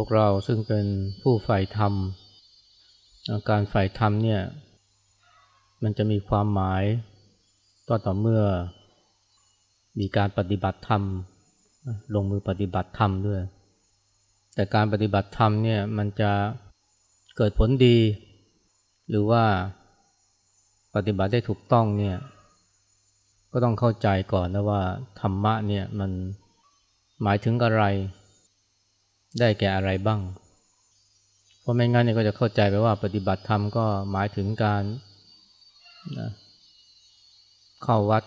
พวกเราซึ่งเป็นผู้ใฝ่ธรรม การใฝ่ธรรมเนี่ย มันจะมีความหมายก็ต่อเมื่อมีการปฏิบัติธรรม ลงมือปฏิบัติธรรมด้วย แต่การปฏิบัติธรรมเนี่ยมันจะเกิดผลดี หรือว่าปฏิบัติได้ถูกต้องเนี่ย ก็ต้องเข้าใจก่อนนะว่าธรรมะเนี่ยมันหมายถึงอะไร ได้แก่อะไรบ้าง เพราะไม่งั้นเนี่ยก็จะเข้าใจไปว่าปฏิบัติธรรมก็หมายถึงการนะเข้าวัด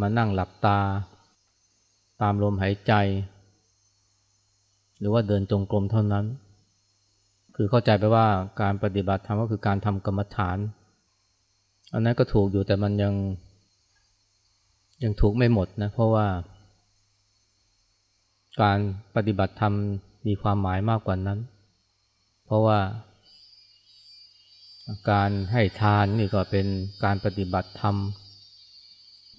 มานั่งหลับตา ตามลมหายใจ หรือว่าเดินจงกรมเท่านั้น คือเข้าใจไปว่าการปฏิบัติธรรมก็คือการทำกรรมฐาน อันนั้นก็ถูกอยู่แต่มันยังยังถูกไม่หมดนะเพราะว่า การปฏิบัติธรรมมีความหมายมากกว่านั้น เพราะว่าการให้ทานนี่ก็เป็นการปฏิบัติธรรม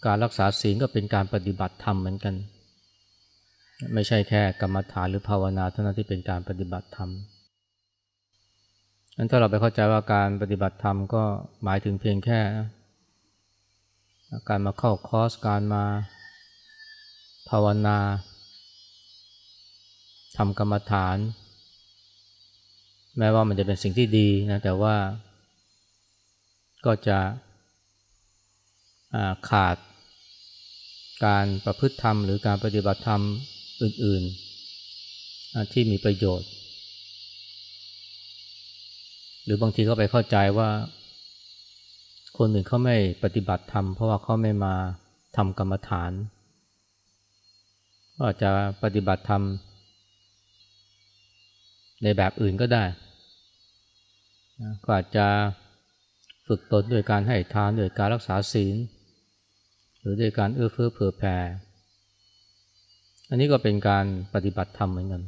การรักษาศีลก็เป็นการปฏิบัติธรรมเหมือนกัน ไม่ใช่แค่กรรมฐานหรือภาวนาเท่านั้นที่เป็นการปฏิบัติธรรมนั้นถ้าเราไปเข้าใจว่าการปฏิบัติธรรมก็หมายถึงเพียงแค่ การมาเข้าคอร์สการมาภาวนา ทำกรรมฐาน แม้ว่ามันจะเป็นสิ่งที่ดีนะแต่ว่าก็จะขาดการประพฤติธรรม หรือการปฏิบัติธรรมอื่น ๆ ที่มีประโยชน์ หรือบางทีก็ไปเข้าใจว่า คนอื่นเขาไม่ปฏิบัติธรรม เพราะว่าเขาไม่มาทำกรรมฐานก็จะปฏิบัติธรรม ในแบบอื่นก็ได้ก็อาจจะฝึกตนด้วยการให้ทานด้วยการรักษาศีล หรือด้วยการเอื้อเฟื้อเผื่อแผ่ อันนี้ก็เป็นการปฏิบัติธรรมเหมือนกัน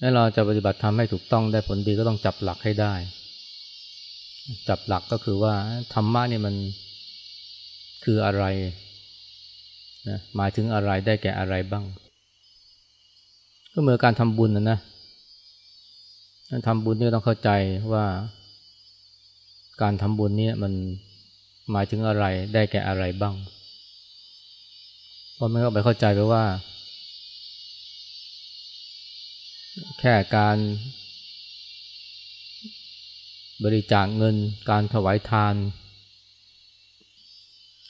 ถ้าเราจะปฏิบัติธรรมให้ถูกต้องได้ผลดีก็ต้องจับหลักให้ได้ จับหลักก็คือว่าธรรมะนี่มันคืออะไรนะหมายถึงอะไรได้แก่อะไรบ้าง ก็เหมือนการทำบุญนะนะทำบุญนี่ต้องเข้าใจว่า การทำบุญนี่มันหมายถึงอะไรได้แก่อะไรบ้างเพราะไม่ก็ไปเข้าใจไปว่า แค่การบริจาคเงิน การถวายทาน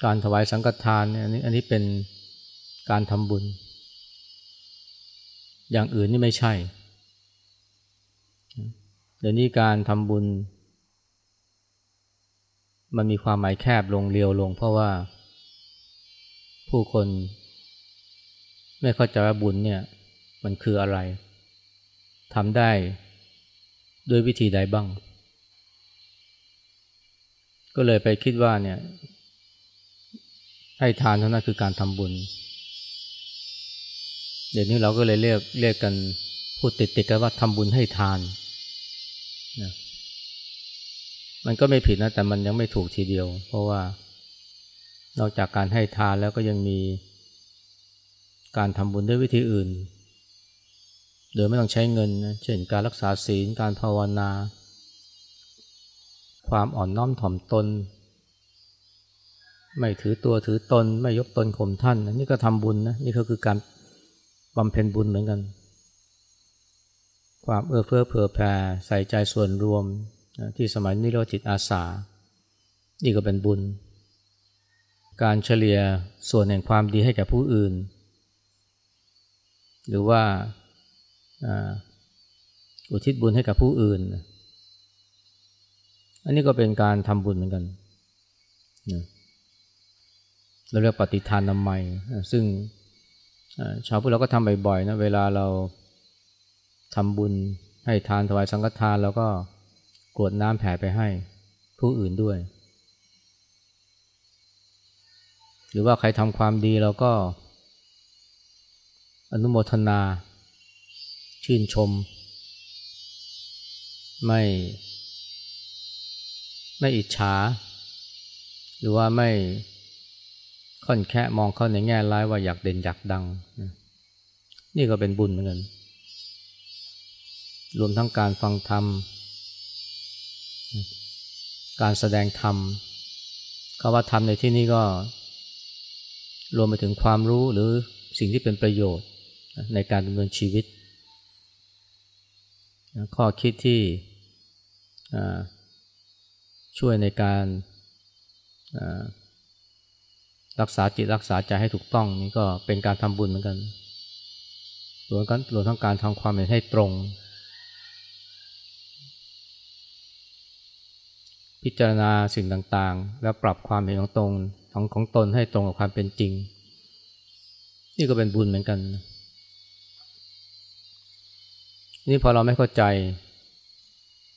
การถวายสังฆทานอันนี้อันนี้เป็นการทำบุญ อย่างอื่นนี่ไม่ใช่ เดี๋ยวนี้การทำบุญ มันมีความหมายแคบลงเรียวลง เพราะว่าผู้คน ไม่เข้าใจว่าบุญเนี่ยมันคืออะไรทำได้ด้วยวิธีใดบ้าง ก็เลยไปคิดว่าเนี่ยให้ทานเท่านั้นคือการทำบุญ เดี๋ยวนี้เราก็เลยเรียกเรียกกันพูดติดๆกันว่าทำบุญให้ทานนะมันก็ไม่ผิดนะแต่มันยังไม่ถูกทีเดียว เพราะว่านอกจากการให้ทานแล้วก็ยังมีการทำบุญด้วยวิธีอื่น โดยไม่ต้องใช้เงินนะเช่นการรักษาศีลการภาวนา ความอ่อนน้อมถ่อมตน ไม่ถือตัวถือตน ไม่ยกตนข่มท่าน นี่ก็ทำบุญนะนี่ก็คือการ บำเพ็ญบุญเหมือนกัน ความเอื้อเฟื้อเผื่อแผ่ใส่ใจส่วนรวมที่สมัยนี้เรียกว่าจิตอาสา นี่ก็เป็นบุญ การเฉลี่ยส่วนแห่งความดีให้แก่ผู้อื่น หรือว่าอุทิศบุญให้กับผู้อื่น อันนี้ก็เป็นการทำบุญเหมือนกันเราเรียกปฏิทานนามัยซึ่ง ชาวพุทธเราก็ทำบ่อยๆนะเวลาเราทำบุญให้ทานถวายสังฆทานแล้วก็กรวดน้ำแผ่ไปให้ผู้อื่นด้วย หรือว่าใครทำความดีเราก็ อนุโมทนา ชื่นชม ไม่ ไม่อิจฉา หรือว่าไม่ ค่อนแค่มองเขาในแง่ร้ายว่าอยากเด่นอยากดัง นี่ก็เป็นบุญเหมือนกัน รวมทั้งการฟังธรรม การแสดงธรรมคำว่าธรรมในที่นี้ก็ รวมไปถึงความรู้หรือสิ่งที่เป็นประโยชน์ในการดำเนินชีวิต ข้อคิดที่ช่วยในการ รักษาจิตรักษาใจให้ถูกต้องนี่ก็เป็นการทำบุญเหมือนกันรวมกันรวมทั้งการทำความเห็นให้ตรง พิจารณาสิ่งต่างๆ แล้วปรับความเห็นของตรงของของตนให้ตรงกับความเป็นจริง นี่ก็เป็นบุญเหมือนกัน นี่พอเราไม่เข้าใจ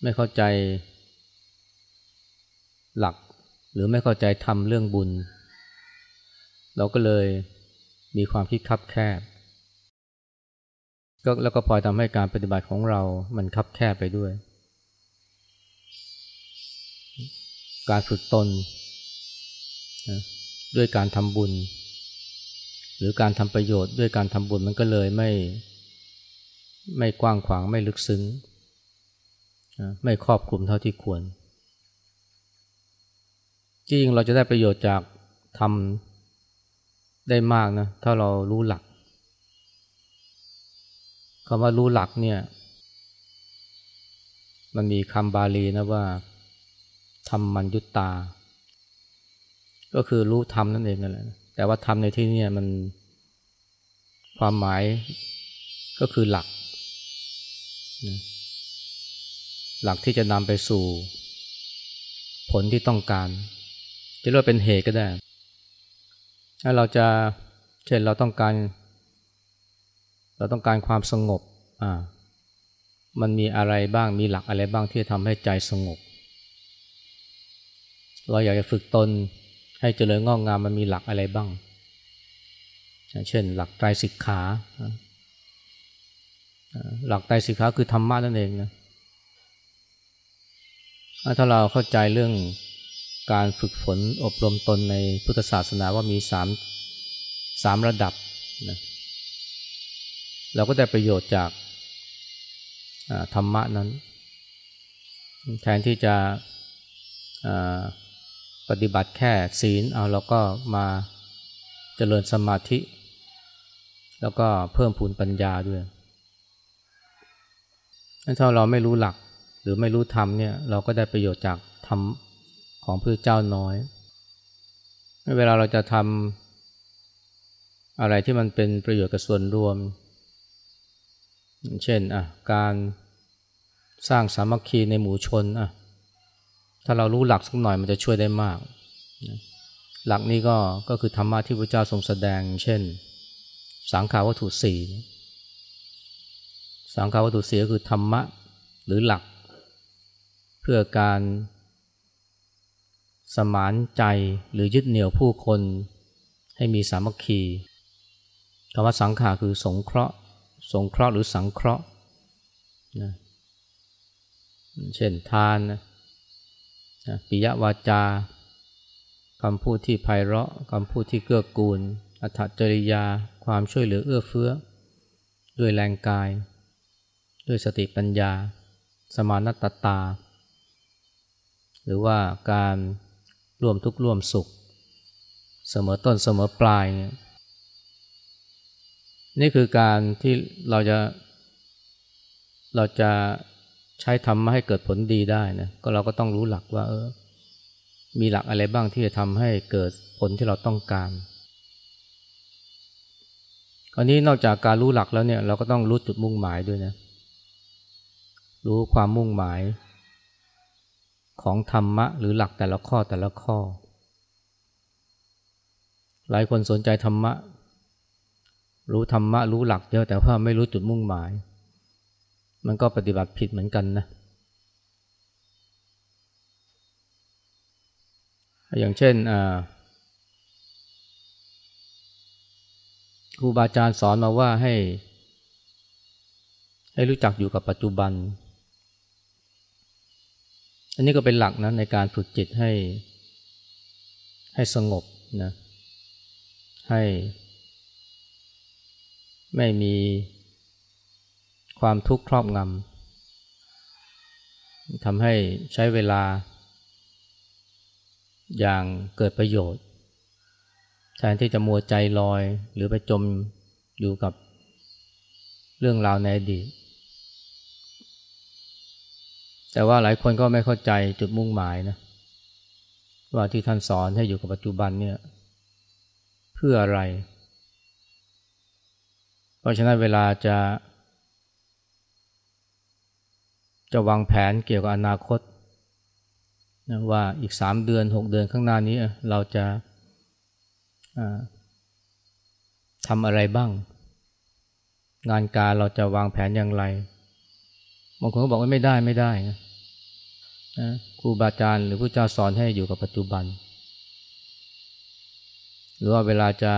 ไม่เข้าใจหลัก หรือไม่เข้าใจทำเรื่องบุญ เราก็เลยมีความคิดคับแคบก็แล้วก็พลอยทำให้การปฏิบัติของเรามันคับแคบไปด้วย การฝึกตนด้วยการทำบุญ หรือการทำประโยชน์ด้วยการทำบุญมันก็เลยไม่ ไม่กว้างขวางไม่ลึกซึ้ง ไม่ครอบคลุมเท่าที่ควร จริงเราจะได้ประโยชน์จากทำ ได้มากนะถ้าเรารู้หลักคำว่ารู้หลักเนี่ย มันมีคำบาลีนะว่าธรรมมัญยุตตา ก็คือรู้ธรรมนั่นเองนั่นแหละแต่ว่าธรรมในที่นี้มันความหมายก็คือหลักหลักที่จะนำไปสู่ ผลที่ต้องการ จะเรียกว่าเป็นเหตุก็ได้ ถ้าเราจะเช่นเราต้องการ เราต้องการความสงบอ่ามันมีอะไรบ้างมีหลักอะไรบ้างที่จะทำให้ใจสงบ เราอยากจะฝึกตนให้เจริญงอกงามมันมีหลักอะไรบ้าง เช่น หลักไตรสิกขา หลักไตรสิกขาคือธรรมะนั่นเองนะถ้าเราเข้าใจเรื่อง การฝึกฝนอบรมตนในพุทธศาสนาว่ามีสามสามระดับนะเราก็ได้ประโยชน์จากธรรมะนั้น แทนที่จะปฏิบัติแค่ศีลเอาเราก็มาเจริญสมาธิ แล้วก็เพิ่มพูนปัญญาด้วยถ้าเราไม่รู้หลักหรือไม่รู้ธรรมเนี่ยเราก็ได้ประโยชน์จากธรรม ของพระเจ้าน้อย เวลาเราจะทำอะไรที่มันเป็นประโยชน์กับส่วนรวม เช่นอะการสร้างสามัคคีในหมู่ชนอะถ้าเรารู้หลักสักหน่อยมันจะช่วยได้มาก หลักนี้ก็ก็คือธรรมะที่พระเจ้าทรงแสดง เช่น สังขาวัตถุสี่สังขาวัตถุสี่ก็คือธรรมะหรือหลัก เพื่อการ สมานใจหรือยึดเหนี่ยวผู้คน ให้มีสามัคคีคำว่าสังขาคือสงเคราะห์ สงเคราะห์หรือสังเคราะห์นะเช่นทานนะปิยวาจาคำพูดที่ไพเราะคำพูดที่เกื้อกูล อัตจริยา ความช่วยเหลือเอื้อเฟื้อ ด้วยแรงกาย ด้วยสติปัญญา สมานัตตา หรือว่าการ ร่วมทุกข์ร่วมสุข เสมอต้นเสมอปลายเนี่ยนี่คือการที่เราจะ เราจะใช้ธรรมะให้เกิดผลดีได้นะก็เราก็ต้องรู้หลักว่า เออ มีหลักอะไรบ้างที่จะทำให้เกิดผลที่เราต้องการอันนี้นอกจากการรู้หลักแล้วเนี่ยเราก็ต้องรู้จุดมุ่งหมายด้วยนะ รู้ความมุ่งหมาย ของธรรมะหรือหลักแต่ละข้อแต่ละข้อ หลายคนสนใจธรรมะ รู้ธรรมะรู้หลักเยอะแต่ว่าไม่รู้จุดมุ่งหมาย มันก็ปฏิบัติผิดเหมือนกันนะอย่างเช่นครูบาอาจารย์สอนมาว่าให้ ให้รู้จักอยู่กับปัจจุบัน อันนี้ก็เป็นหลักนะในการฝึกจิตให้ ให้สงบนะให้ ไม่มีความทุกข์ครอบงำทำให้ใช้เวลา อย่างเกิดประโยชน์แทนที่จะมัวใจลอยหรือไปจมอยู่กับเรื่องราวในอดีต แต่ว่าหลายคนก็ไม่เข้าใจจุดมุ่งหมายนะว่าที่ท่านสอนให้อยู่กับปัจจุบันเนี่ยเพื่ออะไร เพราะฉะนั้นเวลาจะ จะวางแผนเกี่ยวกับอนาคตนะว่าอีกสามเดือนหกเดือนข้างหน้านี้เราจะทำอะไรบ้าง งานการเราจะวางแผนอย่างไร บางคนก็บอกว่าไม่ได้ไม่ได้นะนะครูบาอาจารย์หรือผู้เจ้าสอนให้อยู่กับปัจจุบัน หรือว่าเวลาจะ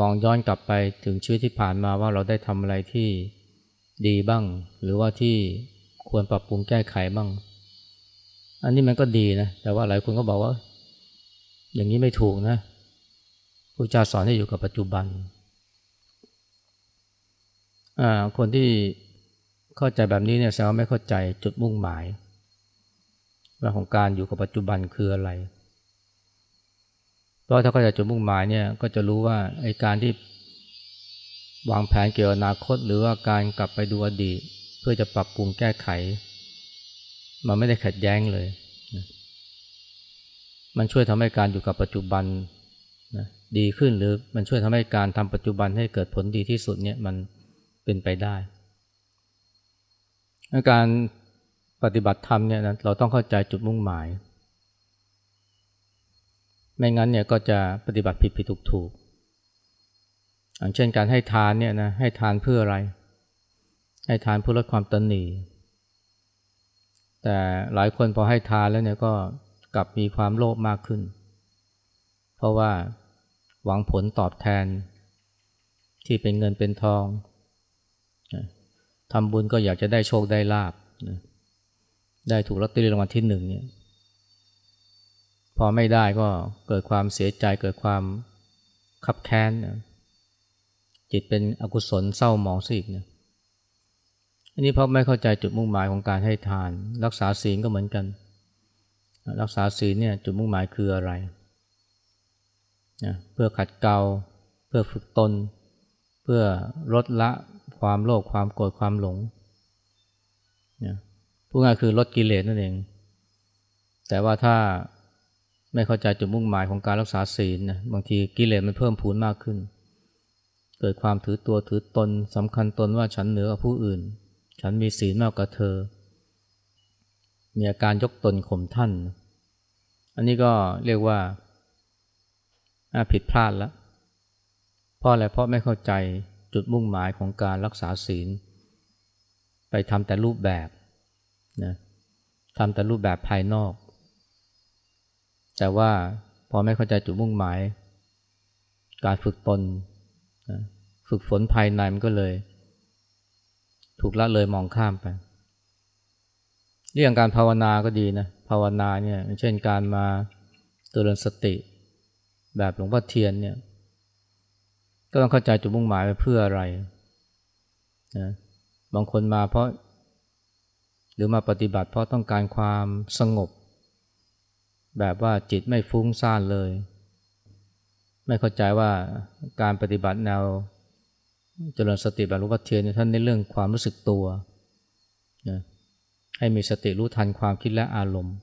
มองย้อนกลับไปถึงชีวิตที่ผ่านมาว่าเราได้ทำอะไรที่ดีบ้าง หรือว่าที่ควรปรับปรุงแก้ไขบ้าง อันนี้มันก็ดีนะ แต่ว่าหลายคนก็บอกว่า อย่างนี้ไม่ถูกนะผู้เจ้าสอนให้อยู่กับปัจจุบันคนที่ เข้าใจแบบนี้เนี่ยแสดงว่าไม่เข้าใจจุดมุ่งหมายว่าของการอยู่กับปัจจุบันคืออะไร เพราะถ้าเข้าใจจุดมุ่งหมายเนี่ยก็จะรู้ว่าไอ้การที่วางแผนเกี่ยวกับอนาคต หรือว่าการกลับไปดูอดีต เพื่อจะปรับปรุงแก้ไข มันไม่ได้ขัดแย้งเลย มันช่วยทำให้การอยู่กับปัจจุบันนะดีขึ้นหรือมันช่วยทำให้การทำปัจจุบันให้เกิดผลดีที่สุดเนี่ยมันเป็นไปได้ การปฏิบัติธรรมเนี่ยนะเราต้องเข้าใจจุดมุ่งหมาย ไม่งั้นเนี่ยก็จะปฏิบัติผิดผิดถูกถูกอย่างเช่นการให้ทานเนี่ยนะให้ทานเพื่ออะไร ให้ทานเพื่อลดความตนหนีแต่หลายคนพอให้ทานแล้วเนี่ยก็กลับมีความโลภมากขึ้น เพราะว่าหวังผลตอบแทน ที่เป็นเงินเป็นทอง ทำบุญก็อยากจะได้โชคได้ลาบนะได้ถูกลอตเตอรี่รางวัลที่หนึ่งเนี่ยพอไม่ได้ก็เกิดความเสียใจเกิดความขับแค้นนะจิตเป็นอกุศลเศร้าหมองสิกนะอันนี้เพราะไม่เข้าใจจุดมุ่งหมายของการให้ทาน รักษาศีลก็เหมือนกัน รักษาศีลเนี่ยจุดมุ่งหมายคืออะไรนะเพื่อขัดเกลาเพื่อฝึกตนเพื่อลดละความโลภความโกรธความหลงนะพูดง่ายคือลดกิเลสนั่นเอง แต่ว่าถ้าไม่เข้าใจจุดมุ่งหมายของการรักษาศีลนะบางทีกิเลสมันเพิ่มพูนมากขึ้น เกิดความถือตัวถือตนสำคัญตนว่าฉันเหนือกว่าผู้อื่น ฉันมีศีลมากกว่าเธอ มีอาการยกตนข่มท่าน อันนี้ก็เรียกว่าผิดพลาดแล้ว เพราะอะไรเพราะไม่เข้าใจจุดมุ่งหมายของการรักษาศีล ไปทำแต่รูปแบบนะทำแต่รูปแบบภายนอก แต่ว่าพอไม่เข้าใจจุดมุ่งหมาย การฝึกตนนะฝึกฝนภายในมันก็เลย ถูกละเลยมองข้ามไป เรื่องการภาวนาก็ดีนะภาวนาเนี่ยเช่นการมาเตือนสติ แบบหลวงพ่อเทียนเนี่ย ก็ต้องเข้าใจจุดมุ่งหมายไปเพื่ออะไรนะบางคนมาเพราะ หรือมาปฏิบัติเพราะต้องการความสงบ แบบว่าจิตไม่ฟุ้งซ่านเลย ไม่เข้าใจว่าการปฏิบัติแนวเจริญสติแบบรู้วัเทียนท่านในเรื่องความรู้สึกตัวนะให้มีสติรู้ทันความคิดและอารมณ์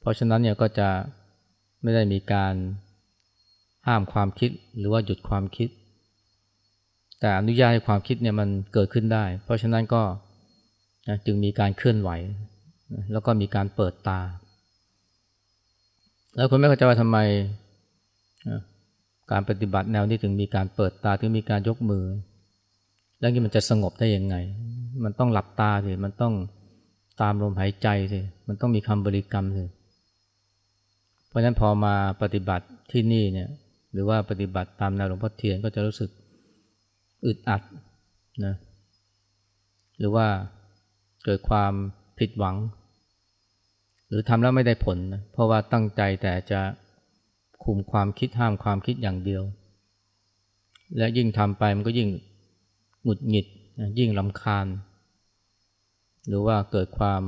เพราะฉะนั้นเนี่ยก็จะไม่ได้มีการ ห้ามความคิดหรือว่าหยุดความคิด แต่อนุญาตให้ความคิดเนี่ยมันเกิดขึ้นได้ เพราะฉะนั้นก็นะจึงมีการเคลื่อนไหว แล้วก็มีการเปิดตา แล้วคนไม่เข้าใจว่าทำไมการปฏิบัติแนวนี้ถึงมีการเปิดตาถึงมีการยกมือ แล้วนี่มันจะสงบได้ยังไง มันต้องหลับตาสิมันต้องตามลมหายใจสิมันต้องมีคำบริกรรมสิเพราะฉะนั้นพอมาปฏิบัติที่นี่เนี่ย หรือว่าปฏิบัติตามแนวหลวงพ่อเทียนก็จะรู้สึกอึดอัดนะหรือว่าเกิดความผิดหวัง หรือทำแล้วไม่ได้ผลนะเพราะว่าตั้งใจแต่จะคุมความคิดห้ามความคิดอย่างเดียว และยิ่งทำไปมันก็ยิ่งหงุดหงิดยิ่งลำคาญ หรือว่าเกิดความ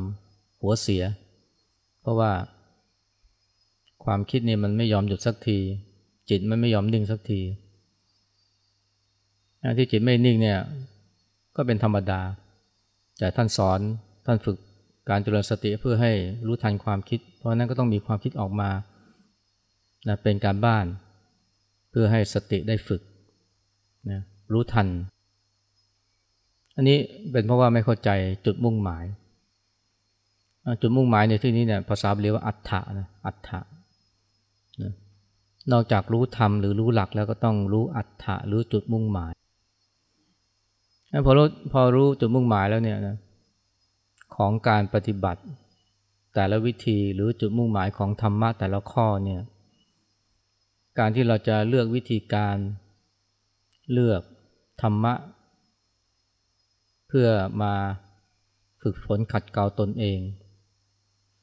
หัวเสีย เพราะว่าความคิดนี่มันไม่ยอมหยุดสักที จิตมันไม่ยอมนิ่งสักทีที่จิตไม่นิ่งเนี่ยก็เป็นธรรมดา แต่ท่านสอนท่านฝึกการเจริญสติเพื่อให้รู้ทันความคิด เพราะนั้นก็ต้องมีความคิดออกมานะเป็นการบ้าน เพื่อให้สติได้ฝึกนะรู้ทัน อันนี้เป็นเพราะว่าไม่เข้าใจจุดมุ่งหมาย จุดมุ่งหมายในที่นี้เนี่ยภาษาเรียกว่าอัฏฐะนะอัฏฐะนะ นอกจากรู้ธรรมหรือรู้หลักแล้วก็ต้องรู้อัฏฐะรู้จุดมุ่งหมายพอรู้พอรู้จุดมุ่งหมายแล้วเนี่ยนะของการปฏิบัติ แต่ละวิธีหรือจุดมุ่งหมายของธรรมะแต่ละข้อเนี่ยการที่เราจะเลือกวิธีการเลือกธรรมะ เพื่อมาฝึกฝนขัดเกลาตนเอง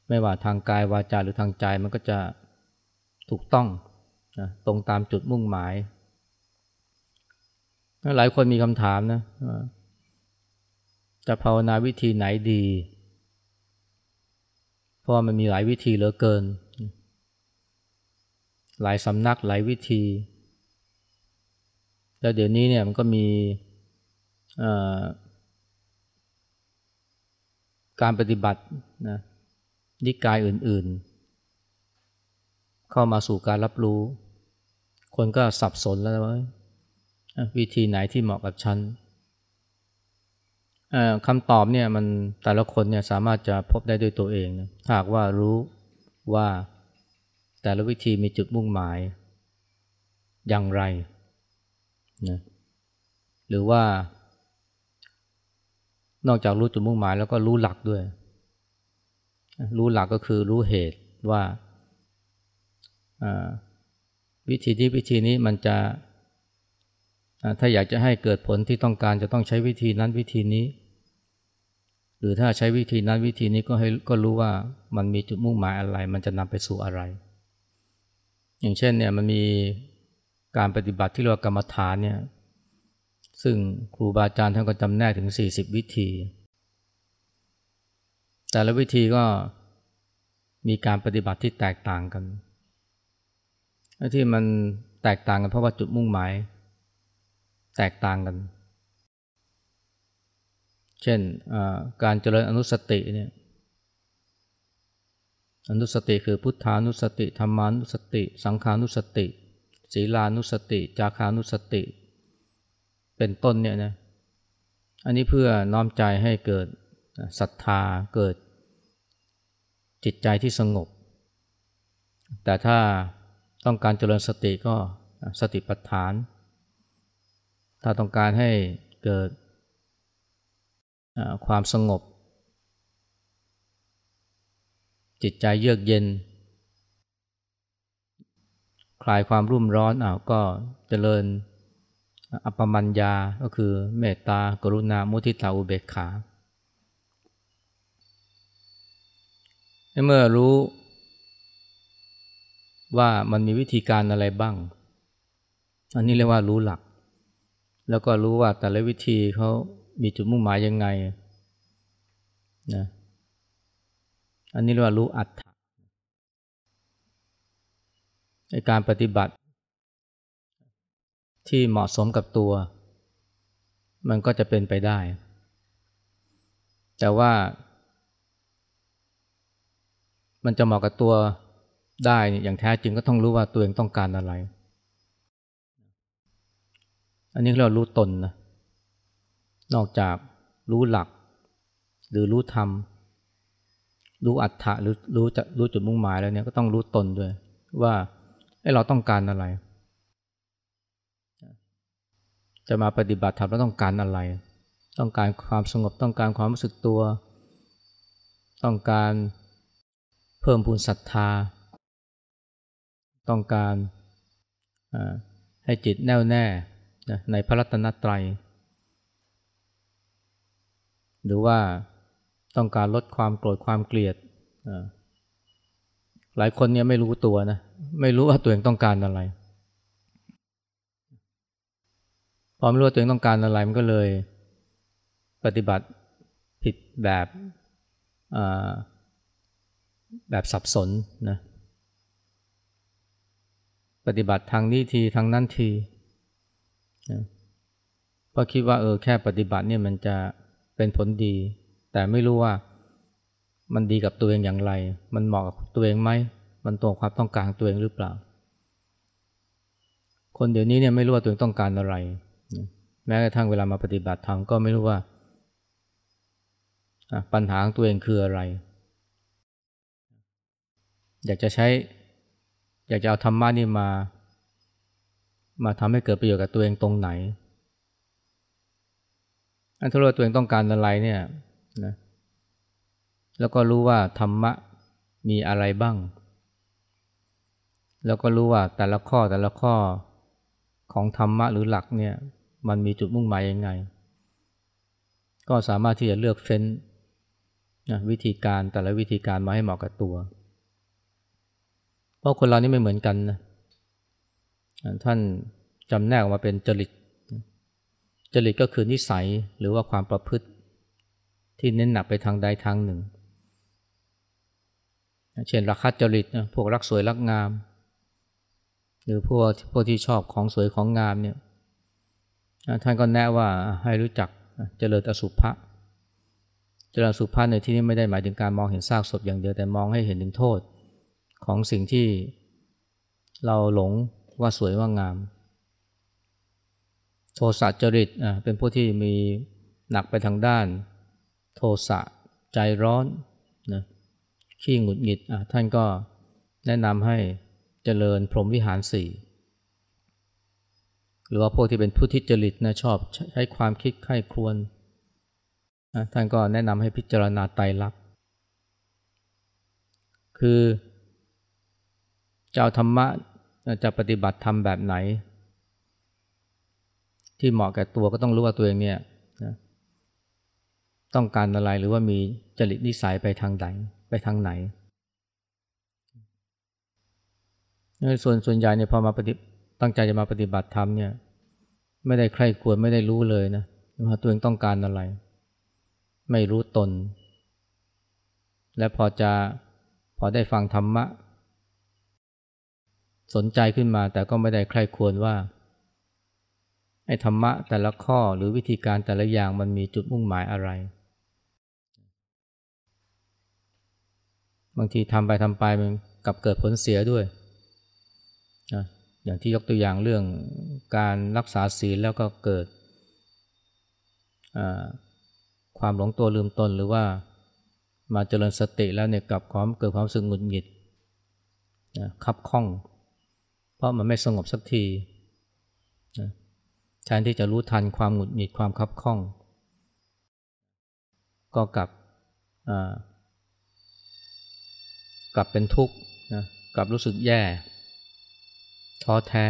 ไม่ว่าทางกายวาจาหรือทางใจมันก็จะถูกต้อง นะตรงตามจุดมุ่งหมาย หลายคนมีคำถามนะจะภาวนาวิธีไหนดี เพราะมันมีหลายวิธีเหลือเกิน หลายสำนักหลายวิธี แล้วเดี๋ยวนี้เนี่ยมันก็มีการปฏิบัตินะนิกายอื่นๆ เข้ามาสู่การรับรู้ คนก็สับสนแล้วว่าวิธีไหนที่เหมาะกับฉันคำตอบเนี่ยมันแต่ละคนเนี่ยสามารถจะพบได้ด้วยตัวเองนะหากว่ารู้ว่าแต่ละวิธีมีจุดมุ่งหมายอย่างไรนะหรือว่านอกจากรู้จุดมุ่งหมายแล้วก็รู้หลักด้วย รู้หลักก็คือรู้เหตุว่า วิธีที่วิธีนี้มันจะ ถ้าอยากจะให้เกิดผลที่ต้องการจะต้องใช้วิธีนั้นวิธีนี้ หรือถ้าใช้วิธีนั้นวิธีนี้ก็ให้ก็รู้ว่ามันมีจุดมุ่งหมายอะไร มันจะนำไปสู่อะไร อย่างเช่นเนี่ยมันมีการปฏิบัติที่เรียกว่ากรรมฐานเนี่ยซึ่งครูบาอาจารย์ท่านก็จำแนกถึง 40 วิธี แต่ละวิธีก็มีการปฏิบัติที่แตกต่างกัน ที่มันแตกต่างกันเพราะว่าจุดมุ่งหมาย แตกต่างกัน เช่นการเจริญอนุสติเนี่ยอนุสติคือพุทธานุสติธรรมานุสติ สังขานุสติ ศีลานุสติ จาคานุสติ เป็นต้นเนี่ยนะอันนี้เพื่อน้อมใจให้เกิดศรัทธาเกิดจิตใจที่สงบ แต่ถ้า ต้องการเจริญสติก็สติปัฏฐาน ถ้าต้องการให้เกิดความสงบ จิตใจเยือกเย็น คลายความรุ่มร้อนอ้าวก็เจริญอัปปมัญญาก็คือเมตตากรุณามุทิตาอุเบกขา เมื่อรู้ ว่ามันมีวิธีการอะไรบ้าง อันนี้เรียกว่ารู้หลัก แล้วก็รู้ว่าแต่ละวิธีเขามีจุดมุ่งหมายยังไงนะอันนี้เรียกว่ารู้อัตถะในการปฏิบัติ ที่เหมาะสมกับตัว มันก็จะเป็นไปได้ แต่ว่า มันจะเหมาะกับตัว ได้อย่างแท้จริงก็ต้องรู้ว่าตัวเองต้องการอะไร อันนี้เรารู้ตนนะ นอกจากรู้หลัก หรือรู้ธรรม รู้อัตถะหรือรู้จะรู้จุดมุ่งหมายแล้วเนี่ยก็ต้องรู้ตนด้วย ว่าเราต้องการอะไร จะมาปฏิบัติธรรมแล้วต้องการอะไร ต้องการความสงบต้องการความรู้สึกตัว ต้องการเพิ่มพูนศรัทธา ต้องการให้จิตแน่วแน่ในพระรัตนตรัย หรือว่าต้องการลดความโกรธความเกลียด หลายคนเนี่ยไม่รู้ตัวนะ ไม่รู้ว่าตัวเองต้องการอะไร พอไม่รู้ว่าตัวเองต้องการอะไรมันก็เลยปฏิบัติผิดแบบแบบสับสนนะ ปฏิบัติทางนี้ทีทางนั้นทีนะเพราะคิดว่าเออแค่ปฏิบัติเนี่ยมันจะเป็นผลดี แต่ไม่รู้ว่ามันดีกับตัวเองอย่างไร มันเหมาะกับตัวเองไหม มันตรงความต้องการตัวเองหรือเปล่า คนเดี๋ยวนี้เนี่ยไม่รู้ว่าตัวเองต้องการอะไร แม้กระทั่งเวลามาปฏิบัติธรรมก็ไม่รู้ว่าปัญหาของตัวเองคืออะไร อยากจะใช้ อยากจะเอาธรรมะนี่มา มาทำให้เกิดประโยชน์กับตัวเองตรงไหน อันที่รู้ว่าตัวเองต้องการอะไรเนี่ยนะแล้วก็รู้ว่าธรรมะมีอะไรบ้าง แล้วก็รู้ว่าแต่ละข้อแต่ละข้อของธรรมะหรือหลักเนี่ยมันมีจุดมุ่งหมายยังไง ก็สามารถที่จะเลือกเฟ้นนะวิธีการแต่ละวิธีการมาให้เหมาะกับตัว ราะคนเรานี่ไม่เหมือนกันนะท่านจำแนกออกมาเป็นจริต จริตก็คือนิสัยหรือว่าความประพฤติที่เน้นหนักไปทางใดทางหนึ่ง เช่นรักคัจริตนะพวกรักสวยรักงาม หรือพวกพวกที่ชอบของสวยของงามเนี่ยท่านก็แนะว่าให้รู้จักเจริญอสุภะจริญสุภาพในที่นี้ไม่ได้หมายถึงการมองเห็นซากศพอย่างเดียวแต่มองให้เห็นถึงโทษ ของสิ่งที่เราหลงว่าสวยว่างาม โทสะจริตอ่เป็นผู้ที่มีหนักไปทางด้าน โทสะใจร้อนนะขี้หงุดหงิดอะท่านก็แนะนำให้เจริญพรหมวิหารสี่หรือว่าพวกที่เป็นผู้ที่จริตนะชอบใช้ความคิดไข้ครวนท่านก็แนะนำให้พิจารณาไตรลักษณ์คือ เจ้าธรรมะจะปฏิบัติธรรมแบบไหน ที่เหมาะแก่ตัวก็ต้องรู้ว่าตัวเองเนี่ยต้องการอะไรหรือว่ามีจริตนิสัยไปทางไหนไปทางไหนส่วนส่วนใหญ่เนี่ยพอมาปฏิตั้งใจจะมาปฏิบัติธรรมเนี่ย ไม่ได้ใครควรไม่ได้รู้เลยนะว่าตัวเองต้องการอะไร ไม่รู้ตน และพอจะพอได้ฟังธรรมะ สนใจขึ้นมาแต่ก็ไม่ได้ใครควรว่าไอ้ธรรมะแต่ละข้อหรือวิธีการแต่ละอย่างมันมีจุดมุ่งหมายอะไร บางทีทำไปทำไปมันกับเกิดผลเสียด้วยนะอย่างที่ยกตัวอย่างเรื่องการรักษาศีลแล้วก็เกิดความหลงตัวลืมตนหรือว่ามาเจริญสติแล้วเนี่ยกลับความเกิดความสึกหงุดหงิดนะขับข้อง เพราะมันไม่สงบสักทีนะแทนที่จะรู้ทันความหงุดหงิดความขับข้อง ก็กลับกลับเป็นทุกข์นะกลับรู้สึกแย่ ท้อแท้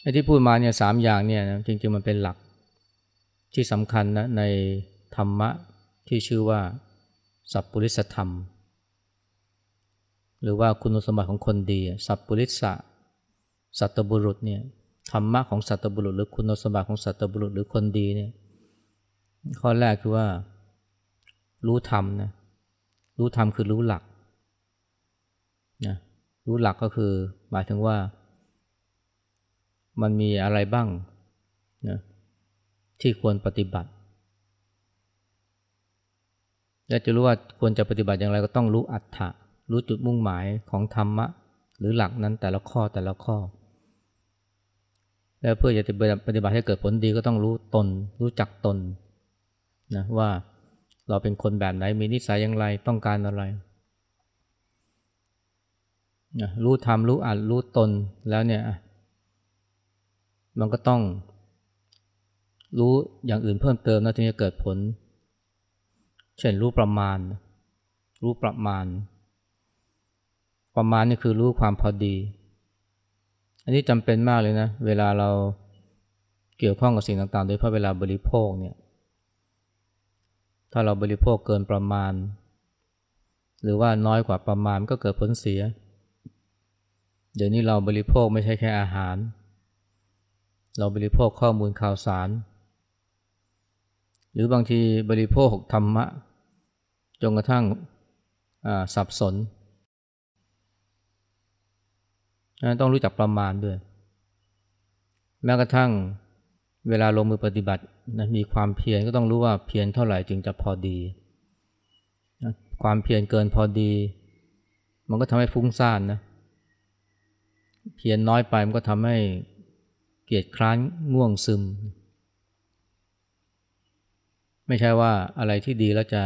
ไอ้ที่พูดมาเนี่ยสามอย่างเนี่ยนะจริงๆมันเป็นหลักที่สำคัญนะในธรรมะที่ชื่อว่า สัพปุริสธรรม หรือว่าคุณสมบัติของคนดี สัพปุริสะสัตบุรุษเนี่ยธรรมะของสัตบุรุษ หรือคุณสมบัติของสัตบุรุษหรือคนดีเนี่ยข้อแรกคือว่า รู้ธรรมนะรู้ธรรมคือรู้หลักนะรู้หลักก็คือหมายถึงว่า มันมีอะไรบ้างนะที่ควรปฏิบัติและจะรู้ว่าควรจะปฏิบัติอย่างไรก็ต้องรู้อัตถะ รู้จุดมุ่งหมายของธรรมะ หรือหลักนั้นแต่ละข้อแต่ละข้อ แล้วเพื่อจะปฏิบัติให้เกิดผลดีก็ต้องรู้ตน รู้จักตนนะว่าเราเป็นคนแบบไหนมีนิสัยอย่างไรต้องการอะไรนะรู้ธรรมรู้อัดรู้ตนแล้วเนี่ยมันก็ต้องรู้อย่างอื่นเพิ่มเติมนะถึงจะเกิดผล เช่นรู้ประมาณ รู้ประมาณ ประมาณนี่คือรู้ความพอดี อันนี้จำเป็นมากเลยนะ เวลาเราเกี่ยวข้องกับสิ่งต่างๆ โดยเฉพาะเวลาบริโภคเนี่ย ถ้าเราบริโภคเกินประมาณ หรือว่าน้อยกว่าประมาณก็เกิดผลเสีย เดี๋ยวนี้เราบริโภคไม่ใช่แค่อาหาร เราบริโภคข้อมูลข่าวสาร หรือบางทีบริโภคธรรมะจนกระทั่งสับสน ต้องรู้จักประมาณด้วย แม้กระทั่งเวลาลงมือปฏิบัตินะมีความเพียรก็ต้องรู้ว่าเพียรเท่าไหร่จึงจะพอดีนะความเพียรเกินพอดี มันก็ทำให้ฟุ้งซ่านนะเพียรน้อยไปมันก็ทำให้เกียจคร้านง่วงซึม ไม่ใช่ว่าอะไรที่ดีแล้วจะ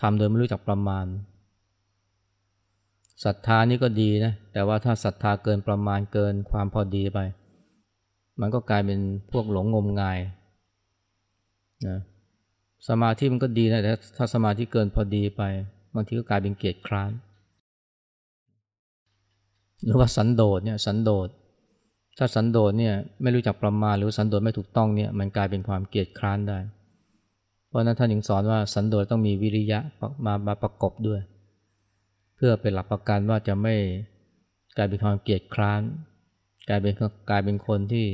ทำโดยไม่รู้จักประมาณ ศรัทธานี่ก็ดีนะแต่ว่าถ้าศรัทธาเกินประมาณเกินความพอดีไป มันก็กลายเป็นพวกหลงงมงายนะสมาธิมันก็ดีนะแต่ถ้าสมาธิเกินพอดีไปบางทีก็กลายเป็นเกียรติคร้านหรือว่าสันโดษเนี่ยสันโดษถ้าสันโดษเนี่ยไม่รู้จักประมาณหรือสันโดษไม่ถูกต้องเนี่ยมันกลายเป็นความเกียรติคร้านได้ เพราะนั้นท่านยังสอนว่าสันโดษต้องมีวิริยะมามาประกอบด้วย เพื่อเป็นหลักประกันว่าจะไม่กลายเป็นความเกลียดคร้านกลายเป็นกลายเป็นคนที่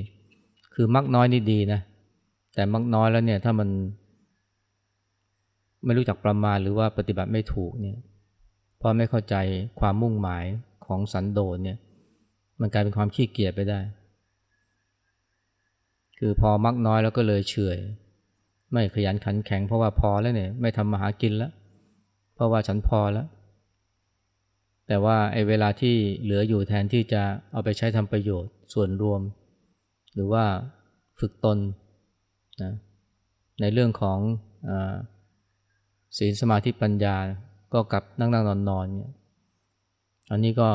คือมักน้อยนี่ดีนะ แต่มักน้อยแล้วเนี่ยถ้ามัน ไม่รู้จักประมาณหรือว่าปฏิบัติไม่ถูกเนี่ยเพราะไม่เข้าใจความมุ่งหมายของสันโดษเนี่ย มันกลายเป็นความขี้เกียจไปได้ คือพอมักน้อยแล้วก็เลยเฉยไม่ขยันขันแข็งเพราะว่าพอแล้วเนี่ย ไม่ทำมาหากินแล้ว เพราะว่าฉันพอแล้ว แต่ว่าไอ้เวลาที่เหลืออยู่แทนที่จะเอาไปใช้ทำประโยชน์ส่วนรวม หรือว่าฝึกตนนะในเรื่องของศีลสมาธิปัญญาก็กลับนั่งนั่งนอนนอนเนี่ยอันนี้ก็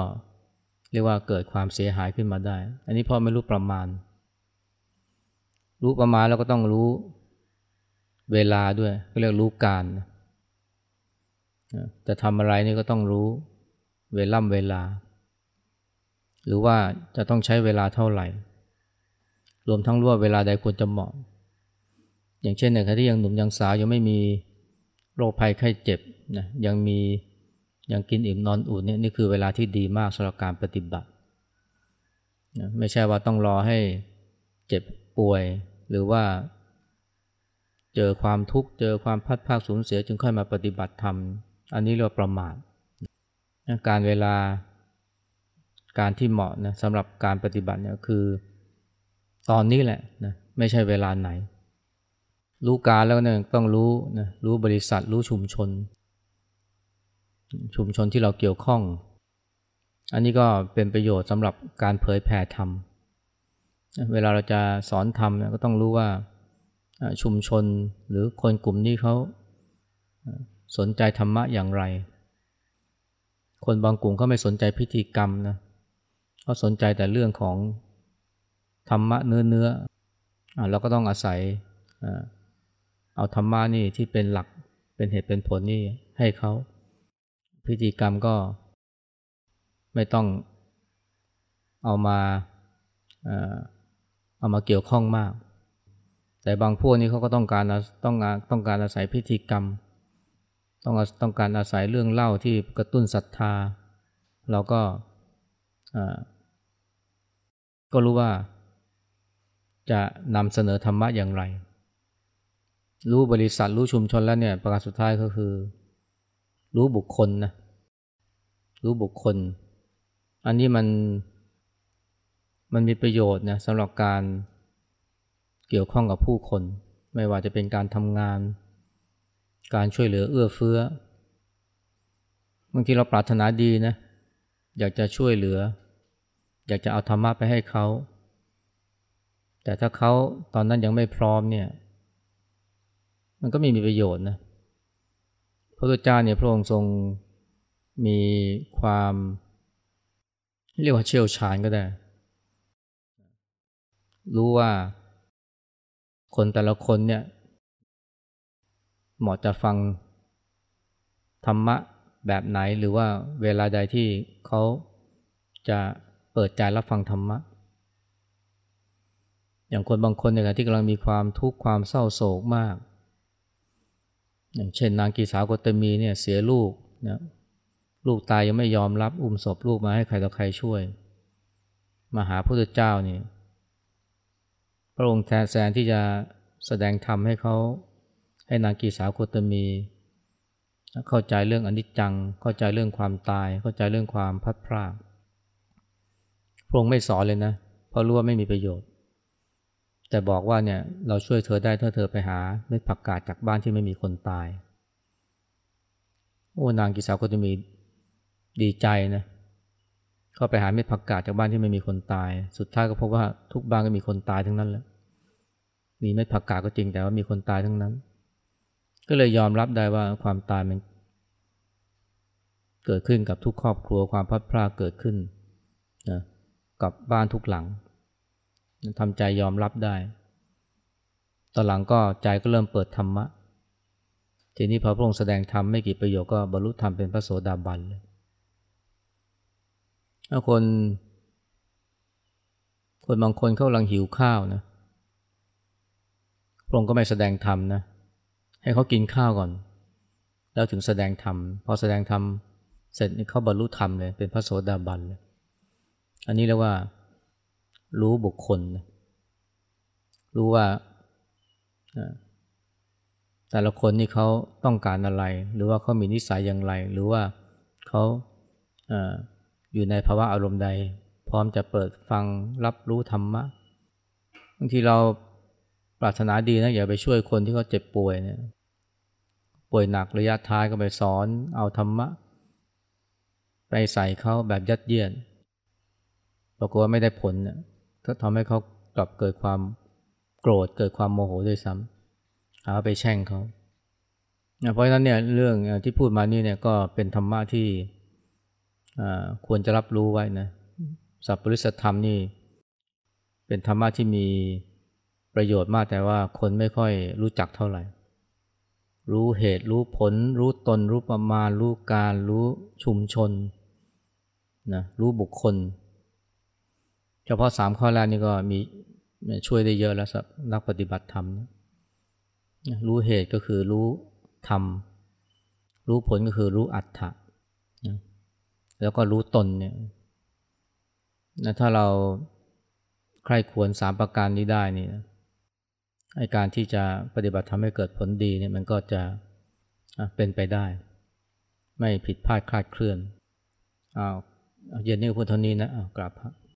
เรียกว่าเกิดความเสียหายขึ้นมาได้ อันนี้พ่อไม่รู้ประมาณ รู้ประมาณแล้วก็ต้องรู้เวลาด้วยก็เรียกรู้การจะทำอะไรนี่ก็ต้องรู้ เวล่ำเวลา หรือว่าจะต้องใช้เวลาเท่าไหร่ รวมทั้งรู้ว่าเวลาใดควรจะเหมาะ อย่างเช่นในขณะที่ยังหนุ่มยังสาวยังไม่มีโรคภัยไข้เจ็บนะยังมียังกินอิ่มนอนอุ่นเนี่ยนี่คือเวลาที่ดีมากสำหรับการปฏิบัตินะไม่ใช่ว่าต้องรอให้เจ็บป่วย หรือว่า เจอความทุกข์เจอความพัดภาคสูญเสียจึงค่อยมาปฏิบัติธรรม อันนี้เรียกว่าประมาท การเวลาการที่เหมาะนะสำหรับการปฏิบัติเนี่ยคือตอนนี้แหละนะไม่ใช่เวลาไหน รู้การแล้วเนี่ยต้องรู้นะรู้บริษัทรู้ชุมชน ชุมชนที่เราเกี่ยวข้อง อันนี้ก็เป็นประโยชน์สำหรับการเผยแผ่ธรรมเวลาเราจะสอนธรรมก็ต้องรู้ว่าชุมชนหรือคนกลุ่มนี้เขาสนใจธรรมะอย่างไร คนบางกลุ่มเขาไม่สนใจพิธีกรรมนะเขาสนใจแต่เรื่องของธรรมะเนื้อเนื้อเราก็ต้องอาศัยเอาธรรมะนี่ที่เป็นหลักเป็นเหตุเป็นผลนี่ให้เขาพิธีกรรมก็ไม่ต้องเอามาเอามาเกี่ยวข้องมาก แต่บางพวกนี้เขาก็ต้องการต้องการต้องการอาศัยพิธีกรรม ต้องต้องการอาศัยเรื่องเล่าที่กระตุ้นศรัทธา เราก็ก็รู้ว่าจะนำเสนอธรรมะอย่างไร รู้บริษัทรู้ชุมชนแล้วเนี่ยประการสุดท้ายก็คือ รู้บุคคลนะรู้บุคคล อันนี้มันมันมีประโยชน์นะสำหรับการเกี่ยวข้องกับผู้คน ไม่ว่าจะเป็นการทำงาน การช่วยเหลือเอื้อเฟื้อบางทีเราปรารถนาดีนะ อยากจะช่วยเหลือ อยากจะเอาธรรมะไปให้เขา แต่ถ้าเขาตอนนั้นยังไม่พร้อมเนี่ย มันก็ไม่มีประโยชน์นะพระพุทธเจ้าเนี่ยพระองค์ทรงมีความเรียกว่าเชี่ยวชาญก็ได้ รู้ว่าคนแต่ละคนเนี่ย เหมาะจะฟังธรรมะแบบไหนหรือว่าเวลาใดที่เขาจะเปิดใจรับฟังธรรมะ อย่างคนบางคนเนี่ยที่กำลังมีความทุกข์ความเศร้าโศกมาก อย่างเช่น นางกีสาวกตมีเนี่ยเสียลูกนะลูกตายยังไม่ยอมรับอุ้มศพลูกมาให้ใครต่อใครช่วย มาหาพระพุทธเจ้านี่พระองค์แทนแสนที่จะแสดงธรรมให้เขา ให้นางกีสาวโคตมี เข้าใจเรื่องอนิจจัง เข้าใจเรื่องความตาย เข้าใจเรื่องความพัดพรากพระองค์ไม่สอนเลยนะ เพราะรู้ว่าไม่มีประโยชน์ แต่บอกว่าเนี่ยเราช่วยเธอได้ถ้าเธอไปหาเม็ดผักกาดจากบ้านที่ไม่มีคนตาย โอ้นางกิสาวโคตมีดีใจนะเขาไปหาเม็ดผักกาดจากบ้านที่ไม่มีคนตาย สุดท้ายก็พบว่าทุกบ้านก็มีคนตายทั้งนั้นแหละมีเม็ดผักกาดก็จริงแต่ว่ามีคนตายทั้งนั้น ก็เลยยอมรับได้ว่าความตายมันเกิดขึ้นกับทุกครอบครัวความพัดพลาดเกิดขึ้นนะกับบ้านทุกหลังทำใจยอมรับได้ ตอนหลังก็ใจก็เริ่มเปิดธรรมะ ทีนี้พอพระองค์แสดงธรรมไม่กี่ประโยคก็บรรลุธรรมเป็นพระโสดาบันเลยถ้าคน คนบางคนเขากำลังหิวข้าวนะพระองค์ก็ไม่แสดงธรรมนะ ให้เขากินข้าวก่อน แล้วถึงแสดงธรรม พอแสดงธรรมเสร็จเขาบรรลุธรรมเลย เป็นพระโสดาบันเลยอันนี้เรียกว่า รู้บุคคล รู้ว่าแต่ละคนนี่เขาต้องการอะไร หรือว่าเขามีนิสัยอย่างไร หรือว่าเขาอยู่ในภาวะอารมณ์ใด พร้อมจะเปิดฟังรับรู้ธรรมะบางทีเรา ปรารถนาดีนะอย่าไปช่วยคนที่เขาเจ็บป่วยเนี่ยป่วยหนักระยะท้ายก็ไปสอนเอาธรรมะ ไปใส่เขาแบบยัดเยียดปรากฏว่าไม่ได้ผลเนี่ยก็ทำให้เขากลับเกิดความโกรธเกิดความโมโหด้วยซ้ำหาไปแช่งเขาเพราะฉะนั้นเนี่ยเรื่องที่พูดมานี่เนี่ยก็เป็นธรรมะที่ควรจะรับรู้ไว้นะสัพปริสธรรมนี่เป็นธรรมะที่มี ประโยชน์มากแต่ว่าคนไม่ค่อยรู้จักเท่าไหร่ รู้เหตุรู้ผล รู้ตน รู้ประมาณ รู้การ รู้ชุมชนนะรู้บุคคล เฉพาะสามข้อแรกนี่ก็มีช่วยได้เยอะแล้วสับนักปฏิบัติธรรมนะรู้เหตุก็คือรู้ธรรม รู้ผลก็คือรู้อัตถะนะแล้วก็รู้ตนเนี่ยนะถ้าเราใครควรสามประการนี้ได้นี่นะ การที่จะปฏิบัติทำให้เกิดผลดีเนี่ยมันก็จะเป็นไปได้ ไม่ผิดพลาดคลาดเคลื่อนอ้าวเย็นนี้พูดเท่านี้นะอ้าวกลับพระ